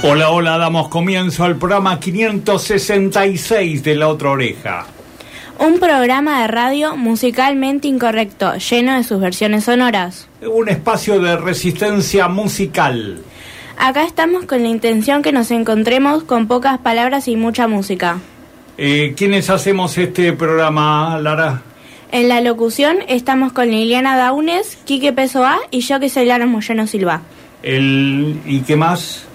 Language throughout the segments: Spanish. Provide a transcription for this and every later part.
Hola, hola, damos comienzo al programa 566 de La Otra Oreja. Un programa de radio musicalmente incorrecto, lleno de sus versiones sonoras. Un espacio de resistencia musical. Acá estamos con la intención que nos encontremos con pocas palabras y mucha música. Eh, ¿Quiénes hacemos este programa, Lara? En la locución estamos con Liliana Daunes, Quique Pesoa y yo que soy Lara Moyano Silva. El, ¿Y qué más?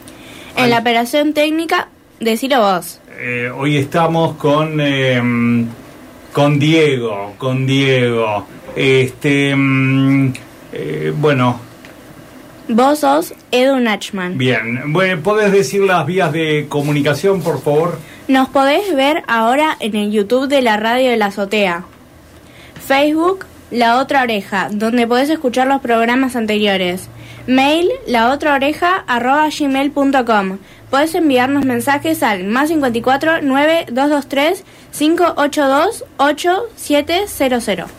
En la operación técnica, decilo vos. Eh, hoy estamos con, eh, con Diego, con Diego. Este, mm, eh, bueno, Vos sos Edu Nachman. bien. Bueno, ¿podés decir las vías de comunicación, por favor? Nos podés ver ahora en el YouTube de la radio de la azotea. Facebook, La Otra Oreja, donde podés escuchar los programas anteriores. Mail, laotraoreja.gmail.com Podés enviarnos mensajes al más 54 9223 582 8700.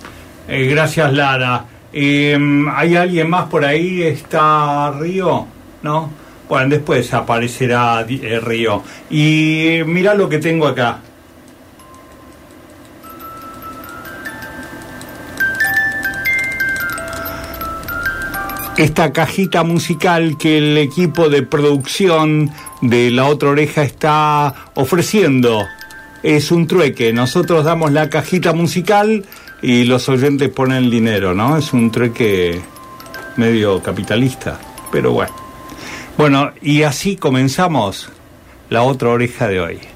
Eh, gracias, Lara. Eh, ¿Hay alguien más por ahí? ¿Está Río? ¿No? Bueno, después aparecerá eh, Río. Y mira lo que tengo acá. Esta cajita musical que el equipo de producción de La Otra Oreja está ofreciendo es un trueque. Nosotros damos la cajita musical y los oyentes ponen el dinero, ¿no? Es un trueque medio capitalista, pero bueno. Bueno, y así comenzamos la otra oreja de hoy.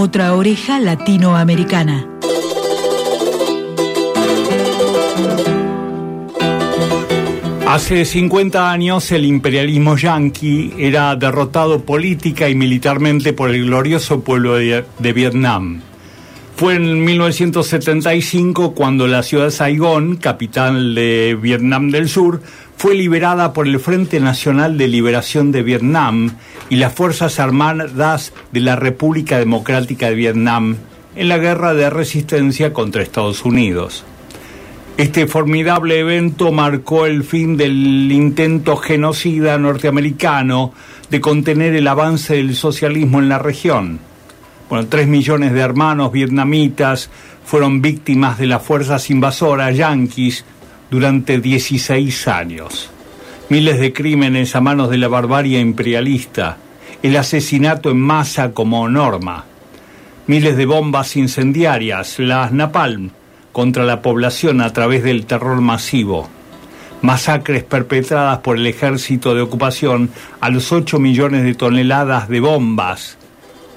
Otra oreja latinoamericana. Hace 50 años el imperialismo yanqui era derrotado política y militarmente por el glorioso pueblo de, de Vietnam. Fue en 1975 cuando la ciudad de Saigón, capital de Vietnam del Sur, fue liberada por el Frente Nacional de Liberación de Vietnam y las Fuerzas Armadas de la República Democrática de Vietnam en la guerra de resistencia contra Estados Unidos. Este formidable evento marcó el fin del intento genocida norteamericano de contener el avance del socialismo en la región. Bueno, tres millones de hermanos vietnamitas fueron víctimas de las fuerzas invasoras yanquis durante 16 años. Miles de crímenes a manos de la barbarie imperialista, el asesinato en masa como norma, miles de bombas incendiarias, las napalm, contra la población a través del terror masivo, masacres perpetradas por el ejército de ocupación a los 8 millones de toneladas de bombas,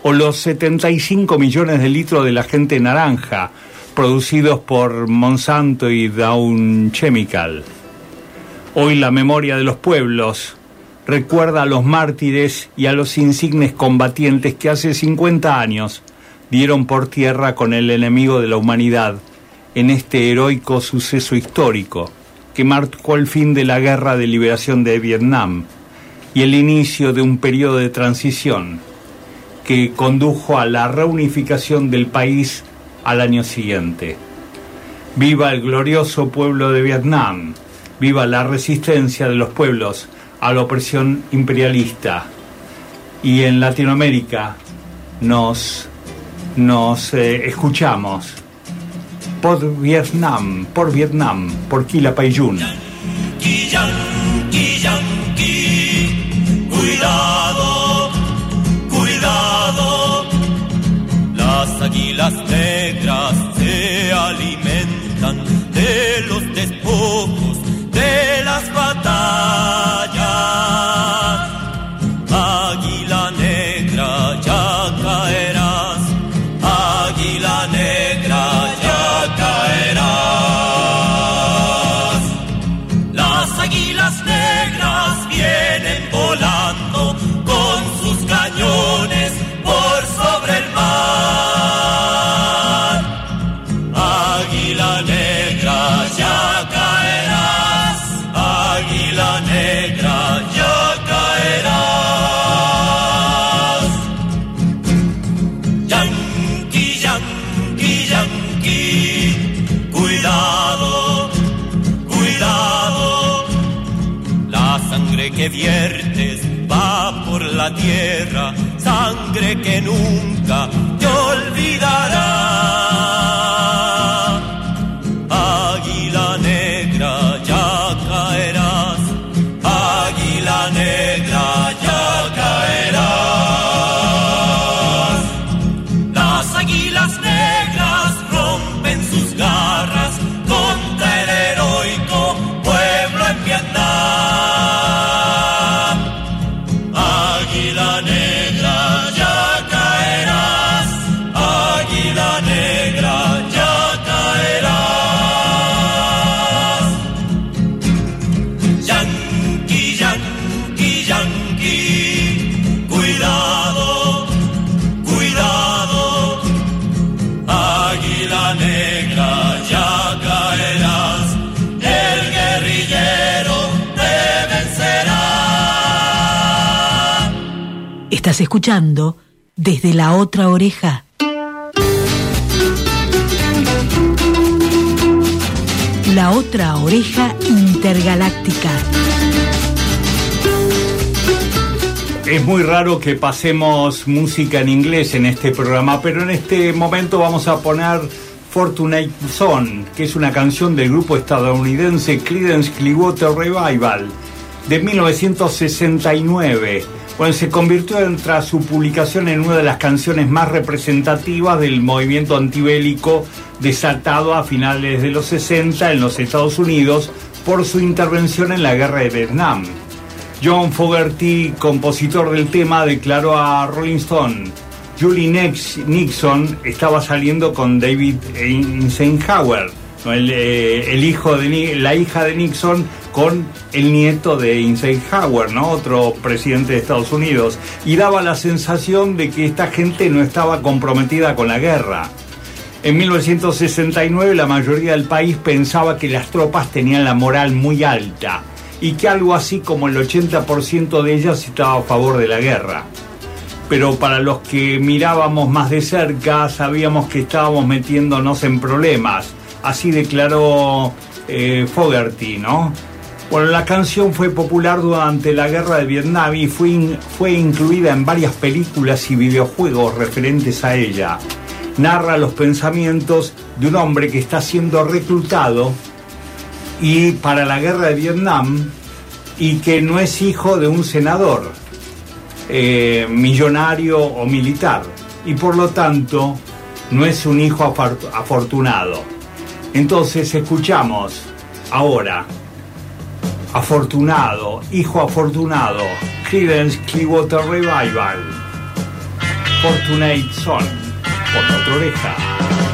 o los 75 millones de litros de la gente naranja producidos por Monsanto y Down Chemical. Hoy la memoria de los pueblos recuerda a los mártires y a los insignes combatientes que hace 50 años dieron por tierra con el enemigo de la humanidad en este heroico suceso histórico que marcó el fin de la guerra de liberación de Vietnam y el inicio de un periodo de transición que condujo a la reunificación del país al año siguiente. Viva el glorioso pueblo de Vietnam, viva la resistencia de los pueblos a la opresión imperialista. Y en Latinoamérica nos, nos eh, escuchamos por Vietnam, por Vietnam, por Quilapayún. Las águilas negras se alimentan de los despojos de las batallas. Águila negra, ya caerás. Águila negra, ya caerás. Las águilas negras vienen volando con sus cañones por sobre el mar. Águila Estás escuchando desde la otra oreja. La otra oreja intergaláctica. Es muy raro que pasemos música en inglés en este programa, pero en este momento vamos a poner Fortunate Son, que es una canción del grupo estadounidense Creedence Clearwater Revival de 1969. Bueno, se convirtió en- tras su publicación en una de las canciones más representativas del movimiento antibélico desatado a finales de los 60 en los Estados Unidos por su intervención en la guerra de Vietnam. John Fogerty, compositor del tema, declaró a Rolling Stone, Julie Nixon estaba saliendo con David Eisenhower, eh, el hijo de la hija de Nixon con el nieto de Eisenhower, ¿no? otro presidente de Estados Unidos, y daba la sensación de que esta gente no estaba comprometida con la guerra. En 1969 la mayoría del país pensaba que las tropas tenían la moral muy alta y que algo así como el 80% de ellas estaba a favor de la guerra. Pero para los que mirábamos más de cerca sabíamos que estábamos metiéndonos en problemas. Así declaró eh, Fogerty, ¿no? Bueno, la canción fue popular durante la guerra de Vietnam y fue, fue incluida en varias películas y videojuegos referentes a ella. Narra los pensamientos de un hombre que está siendo reclutado y para la guerra de Vietnam y que no es hijo de un senador, eh, millonario o militar, y por lo tanto no es un hijo afortunado. Entonces escuchamos ahora, afortunado, hijo afortunado, Creedence Clearwater Revival, Fortunate Son, por la otra oreja.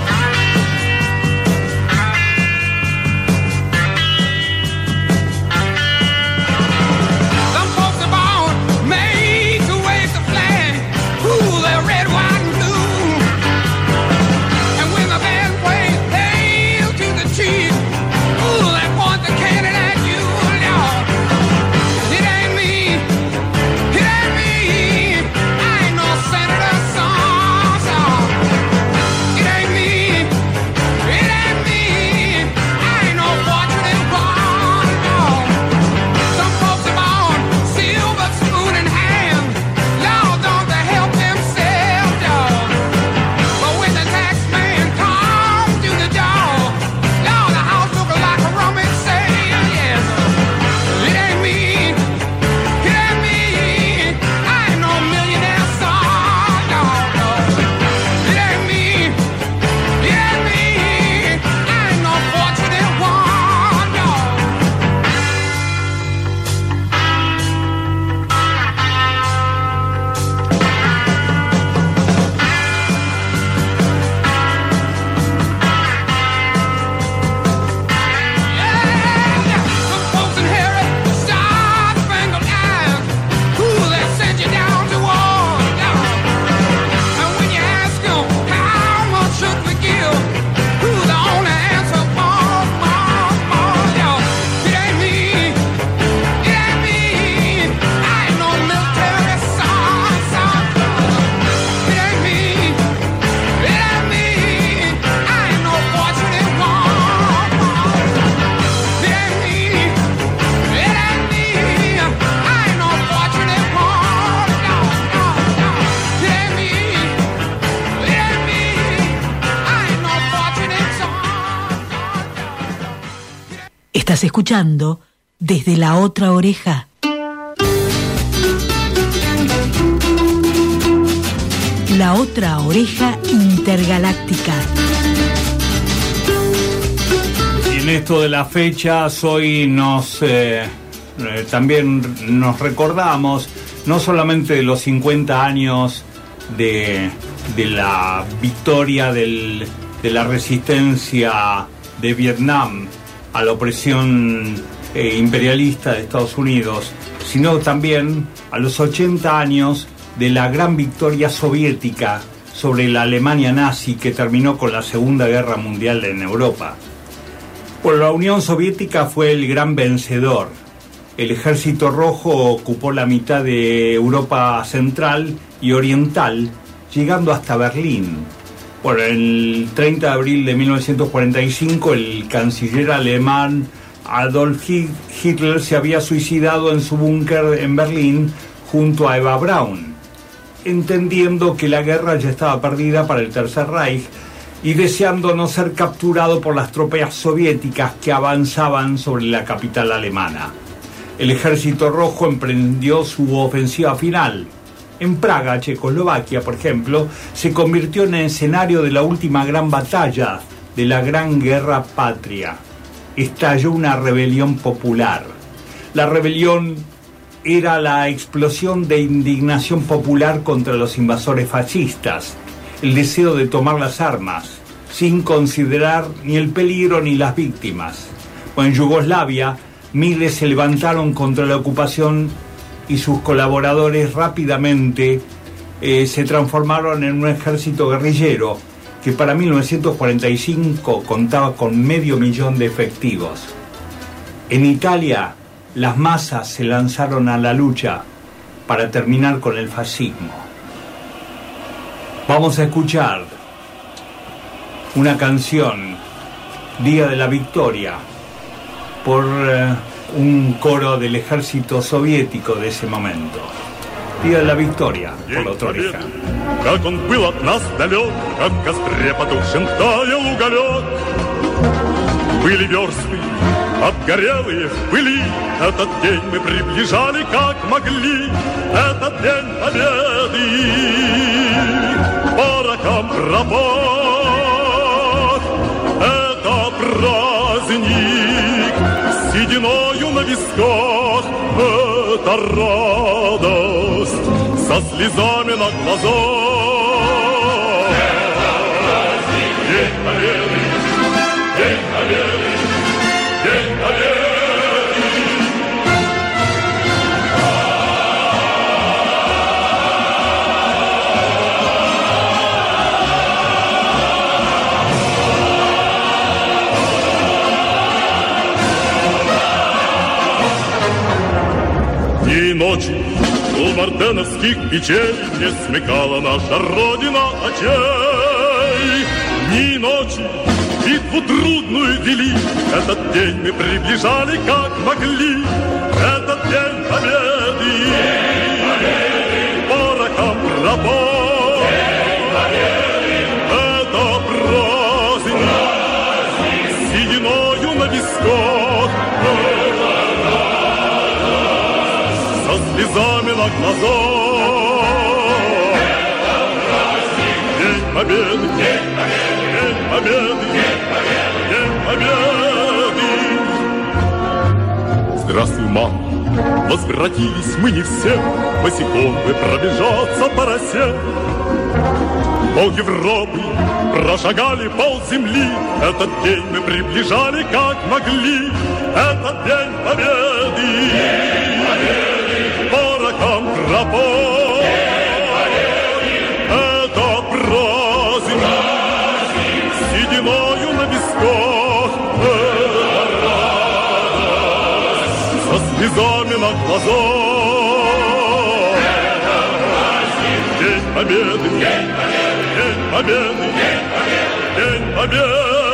Escuchando desde la otra oreja. La otra oreja intergaláctica. Y en esto de las fechas, hoy nos eh, eh, también nos recordamos no solamente de los 50 años de, de la victoria del- de la resistencia de Vietnam a la opresión eh, imperialista de Estados Unidos, sino también a los 80 años de la gran victoria soviética sobre la Alemania nazi que terminó con la Segunda Guerra Mundial en Europa. Bueno, la Unión Soviética fue el gran vencedor. El ejército rojo ocupó la mitad de Europa central y oriental, llegando hasta Berlín. Bueno, el 30 de abril de 1945, el canciller alemán Adolf Hi- Hitler se había suicidado en su búnker en Berlín junto a Eva Braun, entendiendo que la guerra ya estaba perdida para el Tercer Reich y deseando no ser capturado por las tropas soviéticas que avanzaban sobre la capital alemana. El ejército rojo emprendió su ofensiva final. En Praga, Checoslovaquia, por ejemplo, se convirtió en escenario de la última gran batalla de la Gran Guerra Patria. Estalló una rebelión popular. La rebelión era la explosión de indignación popular contra los invasores fascistas, el deseo de tomar las armas, sin considerar ni el peligro ni las víctimas. O en Yugoslavia, miles se levantaron contra la ocupación y sus colaboradores rápidamente eh, se transformaron en un ejército guerrillero que para 1945 contaba con medio millón de efectivos. En Italia, las masas se lanzaron a la lucha para terminar con el fascismo. Vamos a escuchar una canción, Día de la Victoria, por eh, un coro del ejército soviético de ese momento. Día de la Victoria, por la otra oreja. Как он был от нас далек, как в костре потухшем таял уголек. Были версты, обгорелые в пыли, Этот день мы приближали, как могли, Этот день победы. Порохом пропах, это праздник, Сединою на висках, это радость, Со слезами на глазах. У мартеновских печей Не смекала наша Родина очей. Дни и ночи битву трудную вели Этот день мы приближали, как могли. Этот день победы Порохом пропал Это праздник Сединою на висках слезами на глазах. День победы, день победы, день победы. Здравствуй, мама, возвратились мы не все, Босиком бы пробежаться по росе. Пол Европы прошагали пол земли, Этот день мы приближали, как могли, Этот день победы. Порохом пропал слезами на глазах. Это праздник! День Победы! День Победы! День Победы! День Победы! День Победы!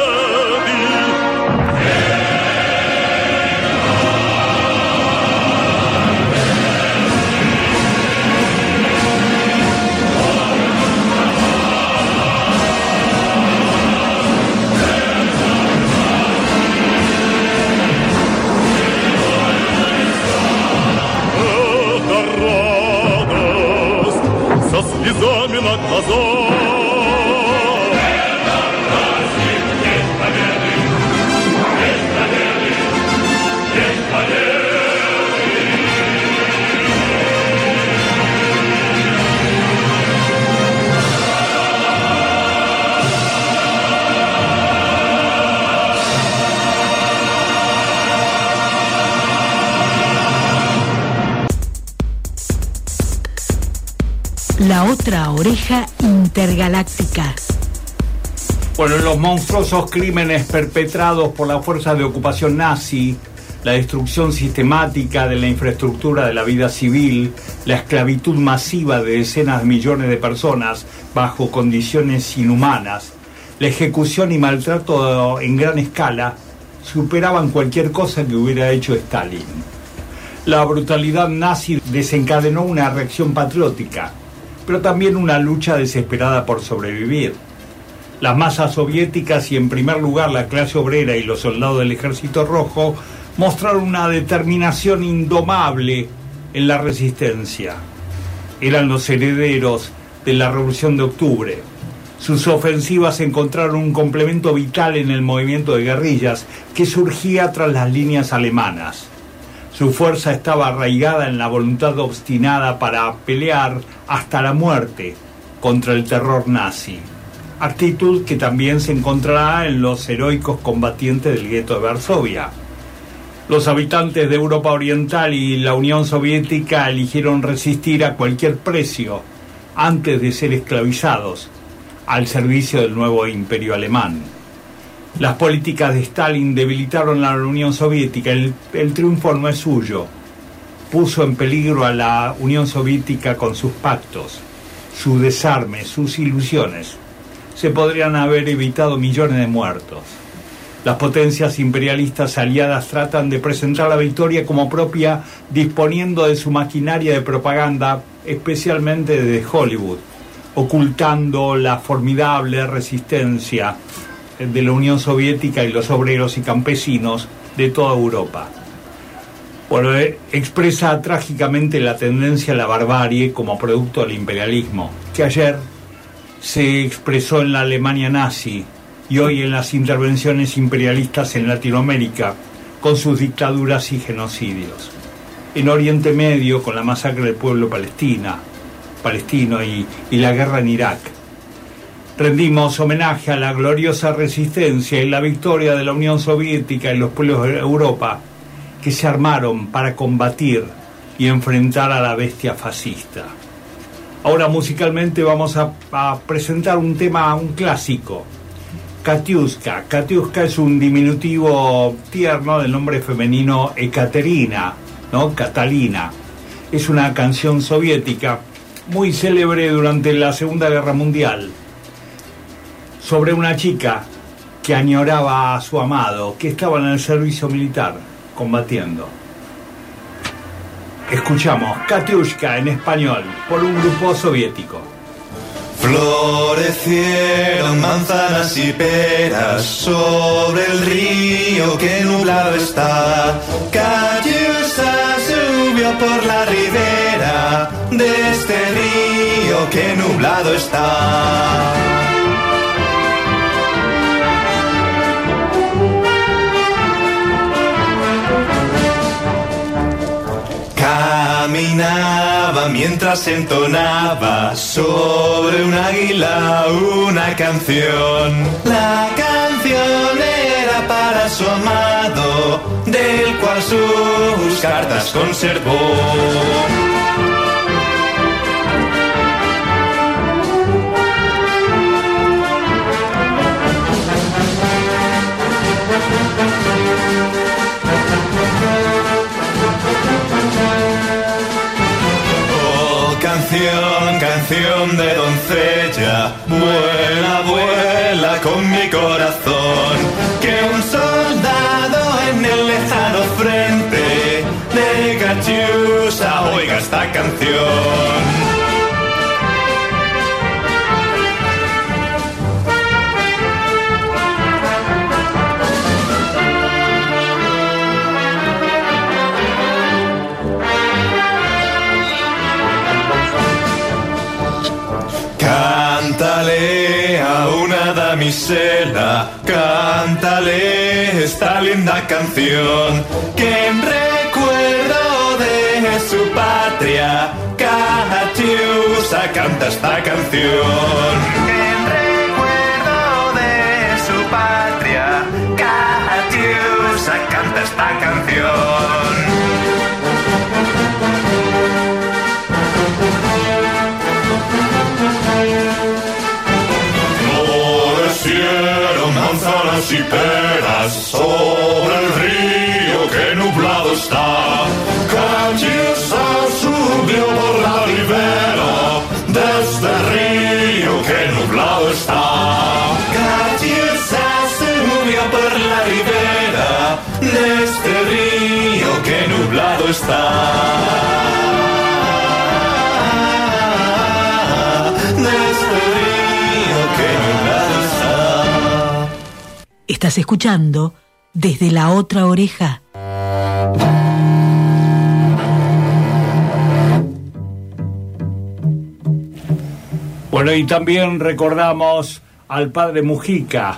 Oreja intergaláctica. Bueno, los monstruosos crímenes perpetrados por la fuerza de ocupación nazi, la destrucción sistemática de la infraestructura de la vida civil, la esclavitud masiva de decenas de millones de personas bajo condiciones inhumanas, la ejecución y maltrato en gran escala superaban cualquier cosa que hubiera hecho Stalin. La brutalidad nazi desencadenó una reacción patriótica, pero también una lucha desesperada por sobrevivir. Las masas soviéticas y en primer lugar la clase obrera y los soldados del ejército rojo mostraron una determinación indomable en la resistencia. Eran los herederos de la Revolución de Octubre. Sus ofensivas encontraron un complemento vital en el movimiento de guerrillas que surgía tras las líneas alemanas. Su fuerza estaba arraigada en la voluntad obstinada para pelear hasta la muerte contra el terror nazi actitud que también se encontrará en los heroicos combatientes del gueto de Varsovia. Los habitantes de Europa Oriental y la Unión Soviética eligieron resistir a cualquier precio antes de ser esclavizados al servicio del nuevo imperio alemán. Las políticas de Stalin debilitaron la Unión Soviética. El, el triunfo no es suyo. Puso en peligro a la Unión Soviética con sus pactos, su desarme, sus ilusiones se podrían haber evitado millones de muertos. Las potencias imperialistas aliadas tratan de presentar la victoria como propia disponiendo de su maquinaria de propaganda, especialmente desde Hollywood, ocultando la formidable resistencia de la Unión Soviética y los obreros y campesinos de toda Europa. Bueno, eh, expresa trágicamente la tendencia a la barbarie como producto del imperialismo, que ayer se expresó en la Alemania nazi y hoy en las intervenciones imperialistas en Latinoamérica con sus dictaduras y genocidios. En Oriente Medio con la masacre del pueblo palestina, palestino y, y la guerra en Irak. Rendimos homenaje a la gloriosa resistencia y la victoria de la Unión Soviética y los pueblos de Europa que se armaron para combatir y enfrentar a la bestia fascista. Ahora musicalmente vamos a, presentar un tema, un clásico. Katiuska. Katiuska es un diminutivo tierno del nombre femenino Ekaterina, ¿no? Catalina. Es una canción soviética muy célebre durante la Segunda Guerra Mundial sobre una chica que añoraba a su amado, que estaba en el servicio militar combatiendo. Escuchamos Katiushka en español por un grupo soviético. Florecieron manzanas y peras sobre el río que nublado está. Katiushka subió por la ribera de este río que nublado está. Mientras entonaba sobre un águila una canción. La canción era para su amado, del cual sus cartas conservó. Canción, canción de doncella, vuela, vuela con mi corazón, que un soldado en el lejano frente de Catiusa oiga esta canción. Damisela, cántale esta linda canción, que en recuerdo de su patria, Catiusa canta esta canción. En recuerdo de su patria, Catiusa canta esta canción. Está. Este. Estás escuchando desde la otra oreja. Bueno, y también recordamos al padre Mujica,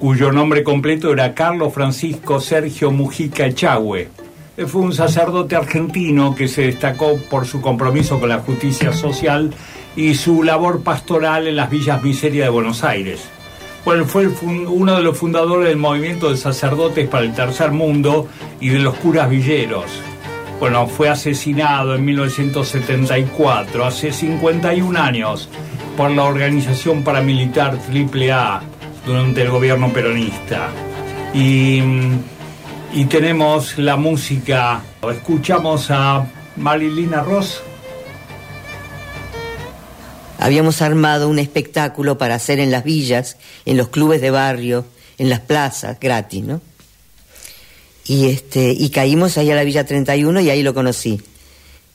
cuyo nombre completo era Carlos Francisco Sergio Mujica Echagüe. Fue un sacerdote argentino que se destacó por su compromiso con la justicia social y su labor pastoral en las villas miserias de Buenos Aires. Bueno, fue uno de los fundadores del movimiento de sacerdotes para el tercer mundo y de los curas villeros. Bueno, fue asesinado en 1974, hace 51 años, por la organización paramilitar AAA durante el gobierno peronista. Y, mm, y tenemos la música, escuchamos a Marilina Ross. Habíamos armado un espectáculo para hacer en las villas, en los clubes de barrio, en las plazas, gratis, ¿no? Y, este, y caímos ahí a la Villa 31 y ahí lo conocí.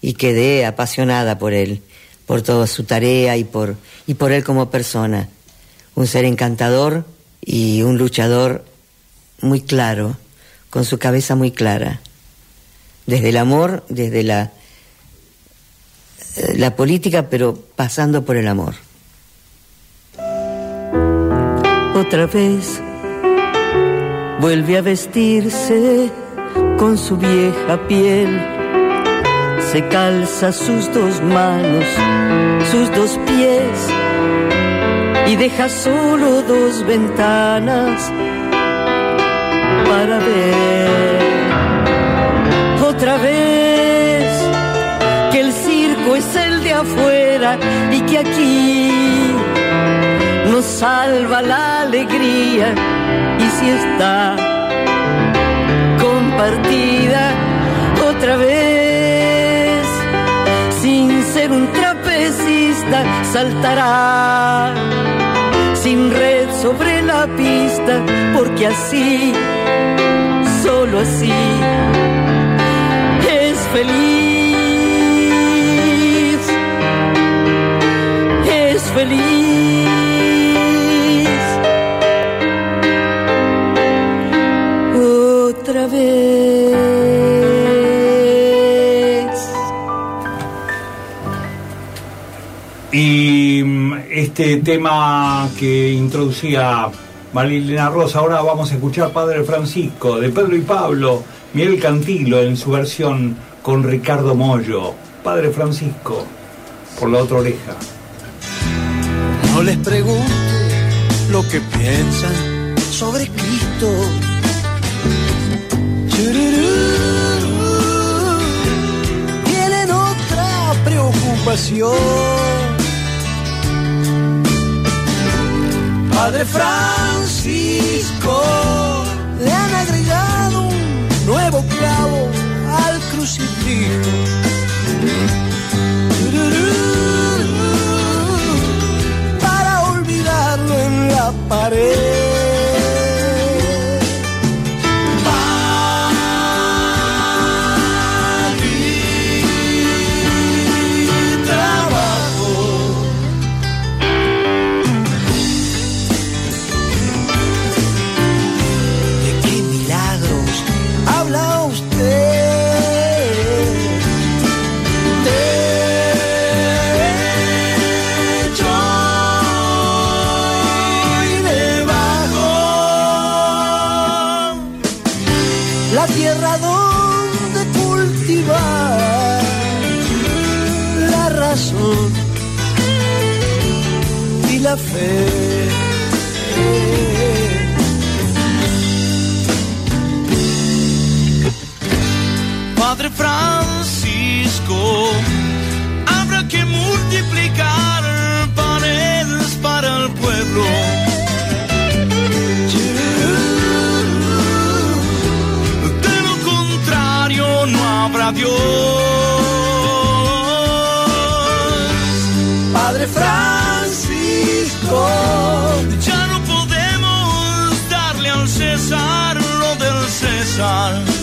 Y quedé apasionada por él, por toda su tarea y por, y por él como persona. Un ser encantador y un luchador muy claro, con su cabeza muy clara. Desde el amor, desde la, eh, la política, pero pasando por el amor. Otra vez vuelve a vestirse con su vieja piel, se calza sus dos manos, sus dos pies y deja solo dos ventanas para ver. Otra vez que el circo es el de afuera y que aquí nos salva la alegría y si está compartida otra vez sin ser un trapecista saltará sin red sobre la pista porque así solo así es feliz. Es feliz este tema que introducía Marilena Rosa, ahora vamos a escuchar Padre Francisco, de Pedro y Pablo, Miguel Cantilo en su versión con Ricardo Mollo. Padre Francisco, por la otra oreja. No les pregunte lo que piensan sobre Cristo. Tienen otra preocupación. Padre Francisco, le han agregado un nuevo clavo al crucifijo. Para olvidarlo en la pared. La tierra donde cultivar la razón y la fe. Padre Francisco, habrá que multiplicar panes para el pueblo. para Dios. Padre Francisco, ya no podemos darle al César lo del César